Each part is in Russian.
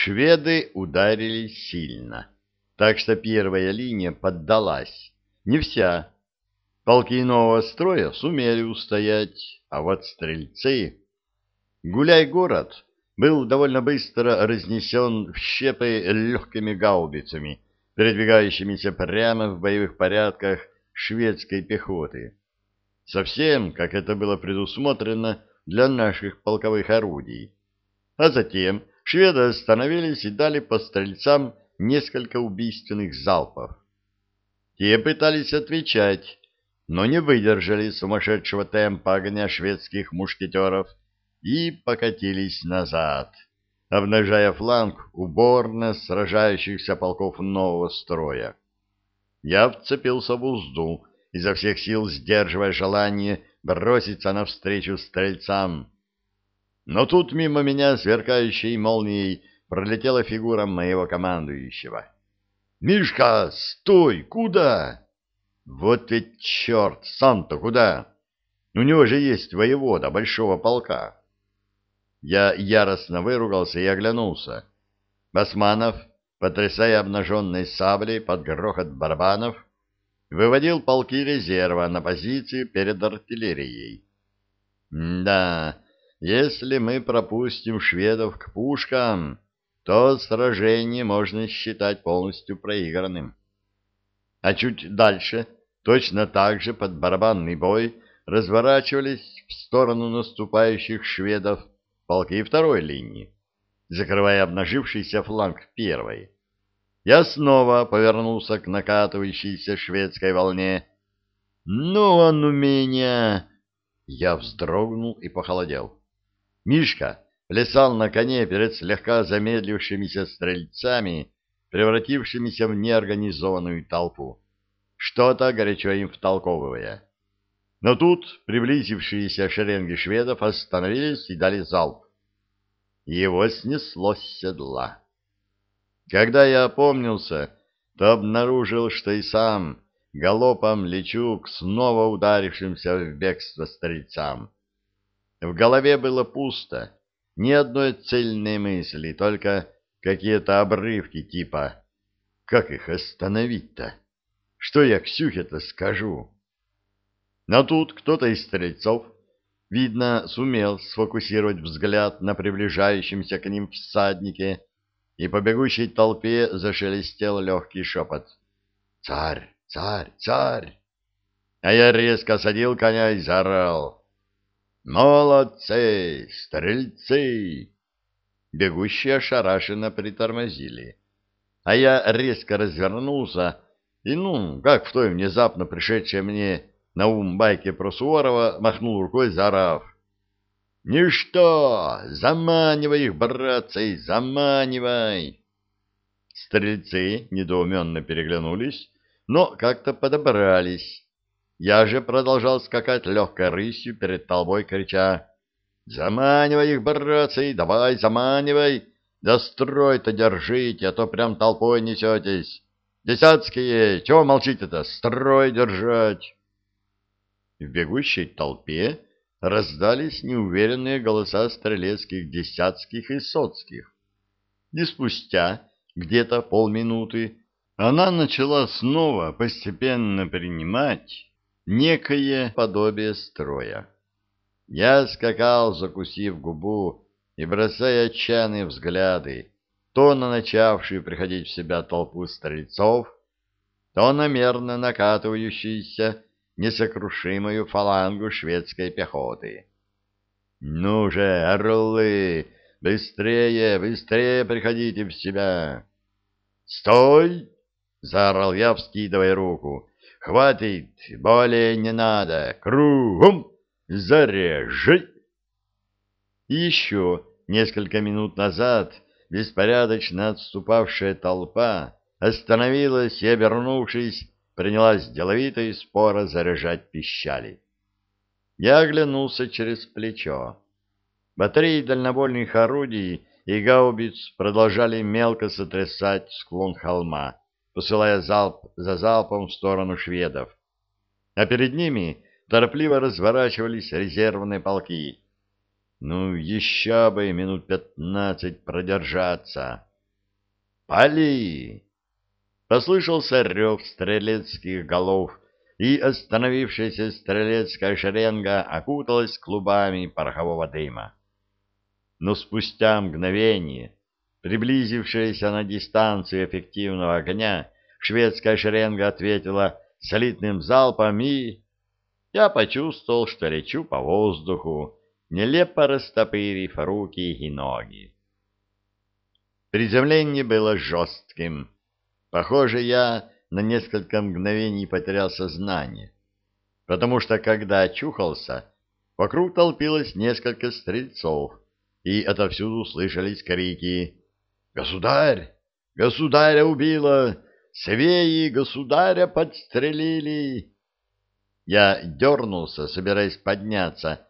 Шведы ударили сильно, так что первая линия поддалась. Не вся. Полки нового строя сумели устоять, а вот стрельцы... Гуляй-город был довольно быстро разнесен в щепы легкими гаубицами, передвигающимися прямо в боевых порядках шведской пехоты. Совсем, как это было предусмотрено для наших полковых орудий. А затем шведы остановились и дали по стрельцам несколько убийственных залпов. Те пытались отвечать, но не выдержали сумасшедшего темпа огня шведских мушкетеров и покатились назад, обнажая фланг уборно сражающихся полков нового строя. Я вцепился в узду, изо всех сил сдерживая желание броситься навстречу стрельцам. Но тут мимо меня, сверкающей молнией, пролетела фигура моего командующего. «Мишка, стой! Куда?» «Вот ведь черт! Сам-то куда? У него же есть воевода большого полка». Я яростно выругался и оглянулся. Басманов, потрясая обнаженной саблей под грохот барабанов, выводил полки резерва на позиции перед артиллерией. «Да, если мы пропустим шведов к пушкам, то сражение можно считать полностью проигранным». А чуть дальше, точно так же под барабанный бой, разворачивались в сторону наступающих шведов полки второй линии, закрывая обнажившийся фланг первой. Я снова повернулся к накатывающейся шведской волне. «Ну он у меня!» Я вздрогнул и похолодел. Мишка плясал на коне перед слегка замедлившимися стрельцами, превратившимися в неорганизованную толпу, что-то горячо им втолковывая. Но тут приблизившиеся шеренги шведов остановились и дали залп. Его снесло с седла. Когда я опомнился, то обнаружил, что и сам галопом лечу к снова ударившимся в бегство стрельцам. В голове было пусто, ни одной цельной мысли, только какие-то обрывки типа «Как их остановить-то? Что я Ксюхе-то скажу?» Но тут кто-то из стрельцов, видно, сумел сфокусировать взгляд на приближающемся к ним всаднике, и по бегущей толпе зашелестел легкий шепот. «Царь! Царь! Царь!» А я резко садил коня и заорал. «Молодцы! Стрельцы!» Бегущие ошарашенно притормозили. А я резко развернулся и, ну, как в той внезапно пришедшей мне на ум байке про Суворова махнул рукой, заорав. «Ничто! Заманивай их, братцы, заманивай!» Стрельцы недоуменно переглянулись, но как-то подобрались. Я же продолжал скакать легкой рысью перед толбой, крича «Заманивай их, братцы, давай, заманивай! Да строй-то держите, а то прям толпой несетесь! Десятские, чего молчите-то? Строй держать!» В бегущей толпе раздались неуверенные голоса стрелецких десятских и соцких. И спустя где-то полминуты она начала снова постепенно принимать некое подобие строя. Я скакал, закусив губу и бросая отчаянные взгляды то на начавшую приходить в себя толпу стрельцов, то на мерно накатывающиеся несокрушимую фалангу шведской пехоты. «Ну же, орлы, быстрее, быстрее приходите в себя!» «Стой!» — заорал я, вскидывая руку. «Хватит, более не надо! Кругом! Зарежи!» И еще несколько минут назад беспорядочно отступавшая толпа остановилась и, обернувшись, принялась деловито и споро заряжать пищали. Я оглянулся через плечо. Батареи дальнобольных орудий и гаубиц продолжали мелко сотрясать склон холма, посылая залп за залпом в сторону шведов. А перед ними торопливо разворачивались резервные полки. Ну, еще бы минут пятнадцать продержаться. «Пали!» Послышался рев стрелецких голов, и остановившаяся стрелецкая шеренга окуталась клубами порохового дыма. Но спустя мгновение, приблизившаяся на дистанцию эффективного огня, шведская шеренга ответила солидным залпом, и я почувствовал, что лечу по воздуху, нелепо растопырив руки и ноги. Приземление было жестким. Похоже, я на несколько мгновений потерял сознание, потому что, когда очухался, вокруг толпилось несколько стрельцов, и отовсюду слышались крики «Государь! Государя убило! Свеи государя подстрелили!» Я дернулся, собираясь подняться,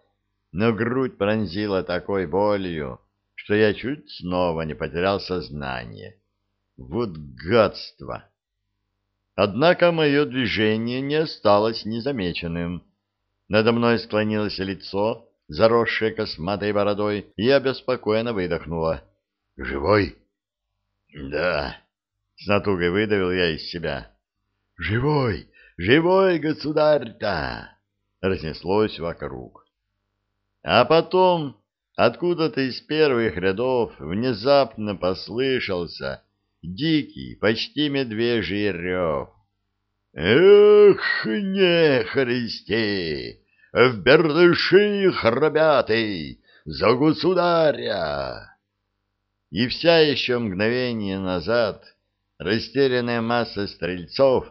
но грудь пронзила такой болью, что я чуть снова не потерял сознание. Вот гадство! Однако мое движение не осталось незамеченным. Надо мной склонилось лицо, заросшее косматой бородой, и я беспокойно выдохнула. «Живой?» «Да», — с натугой выдавил я из себя. «Живой! Живой, государь-то!» — разнеслось вокруг. А потом откуда-то из первых рядов внезапно послышался дикий, почти медвежий рев. «Эх, не христи! В бердыши храбятый! За государя!» И вся еще мгновение назад растерянная масса стрельцов,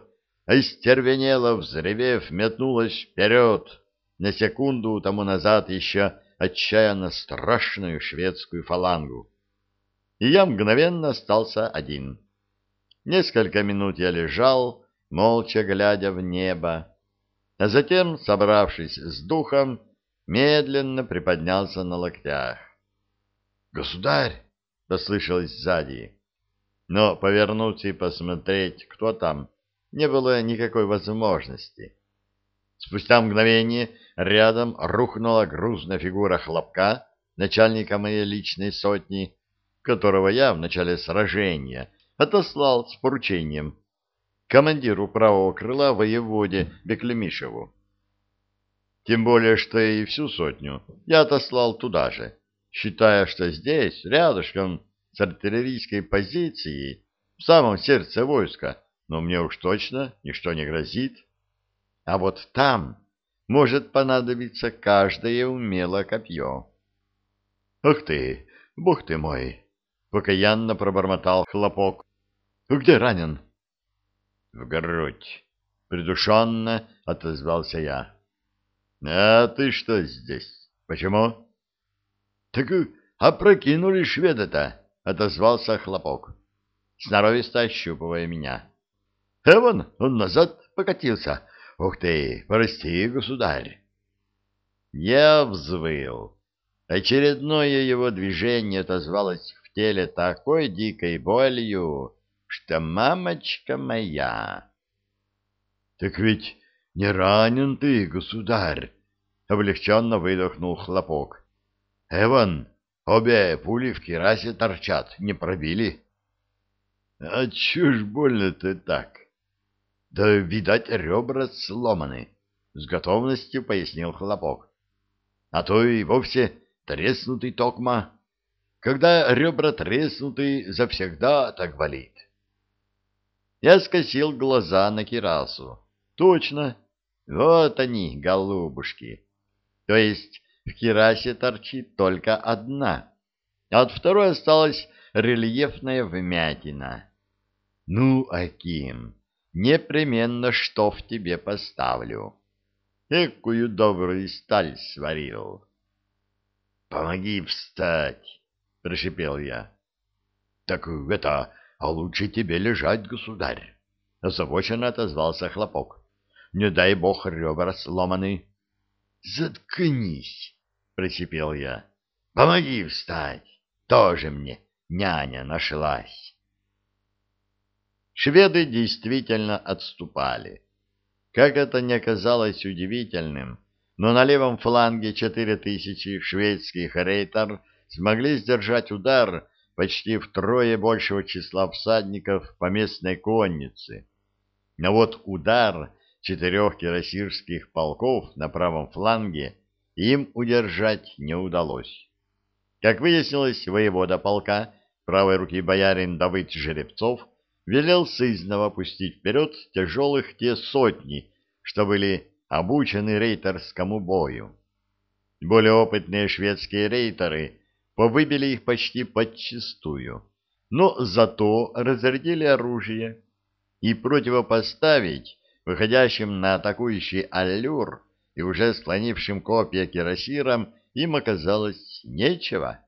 остервенела, взревев, метнулась вперед, на секунду тому назад еще отчаянно страшную шведскую фалангу. И я мгновенно остался один. Несколько минут я лежал, молча глядя в небо, а затем, собравшись с духом, медленно приподнялся на локтях. «Государь!» — послышалось сзади. Но повернуться и посмотреть, кто там, не было никакой возможности. Спустя мгновение рядом рухнула грузная фигура хлопка, начальника моей личной сотни, которого я в начале сражения отослал с поручением командиру правого крыла воеводе Беклемишеву. Тем более, что и всю сотню я отослал туда же, считая, что здесь, рядышком с артиллерийской позицией, в самом сердце войска, но мне уж точно ничто не грозит. А вот там может понадобиться каждое умело копье. — Ах ты, бог ты мой! — покаянно пробормотал хлопок. — Где ранен? — В грудь. Придушенно отозвался я. — А ты что здесь? Почему? — Так опрокинули шведа-то, — отозвался хлопок, сноровисто ощупывая меня. — Эван, он назад покатился. Ух ты, прости, государь. Я взвыл. Очередное его движение отозвалось в теле такой дикой болью, что мамочка моя... — Так ведь не ранен ты, государь! — облегченно выдохнул хлопок. — Эван, обе пули в керасе торчат, не пробили. — А чё ж больно-то так? — Да, видать, ребра сломаны, — с готовностью пояснил хлопок. — А то и вовсе треснутый токма. Когда ребра треснуты, завсегда так болит. Я скосил глаза на кирасу. Точно, вот они, голубушки. То есть в кирасе торчит только одна, а от второй осталась рельефная вмятина. Ну, Аким, непременно что в тебе поставлю. Экую добрую сталь сварил. — Помоги встать, — прошипел я. — Так это, а лучше тебе лежать, государь, — озабоченно отозвался хлопок. — Не дай бог ребра сломаны. — Заткнись, — просипел я. — Помоги встать, тоже мне няня нашлась. Шведы действительно отступали. Как это не оказалось удивительным, но на левом фланге четыре тысячи шведских рейтер смогли сдержать удар почти втрое большего числа всадников по местной коннице. Но вот удар четырех кирасирских полков на правом фланге им удержать не удалось. Как выяснилось, воевода полка, правой руки боярин Давыд Жеребцов, велел сызново пустить вперед тяжелых те сотни, что были обучены рейтерскому бою. Более опытные шведские рейтеры повыбили их почти подчистую, но зато разрядили оружие, и противопоставить выходящим на атакующий аллюр и уже склонившим копья кирасирам им оказалось нечего.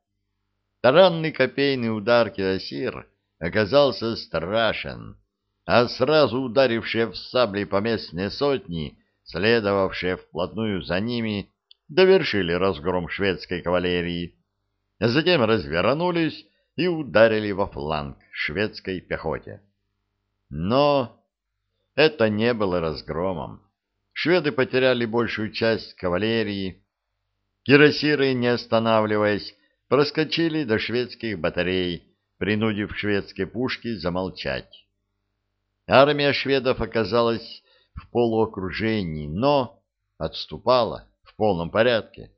Таранный копейный удар кирасир оказался страшен, а сразу ударившие в сабли поместные сотни, следовавшие вплотную за ними, довершили разгром шведской кавалерии, а затем развернулись и ударили во фланг шведской пехоте. Но это не было разгромом. Шведы потеряли большую часть кавалерии. Кирасиры, не останавливаясь, проскочили до шведских батарей, принудив шведские пушки замолчать. Армия шведов оказалась в полуокружении, но отступала в полном порядке.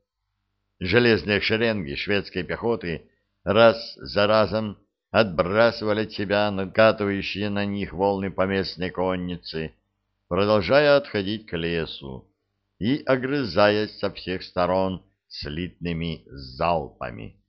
Железные шеренги шведской пехоты раз за разом отбрасывали от себя накатывающие на них волны поместной конницы, продолжая отходить к лесу и огрызаясь со всех сторон слитными залпами.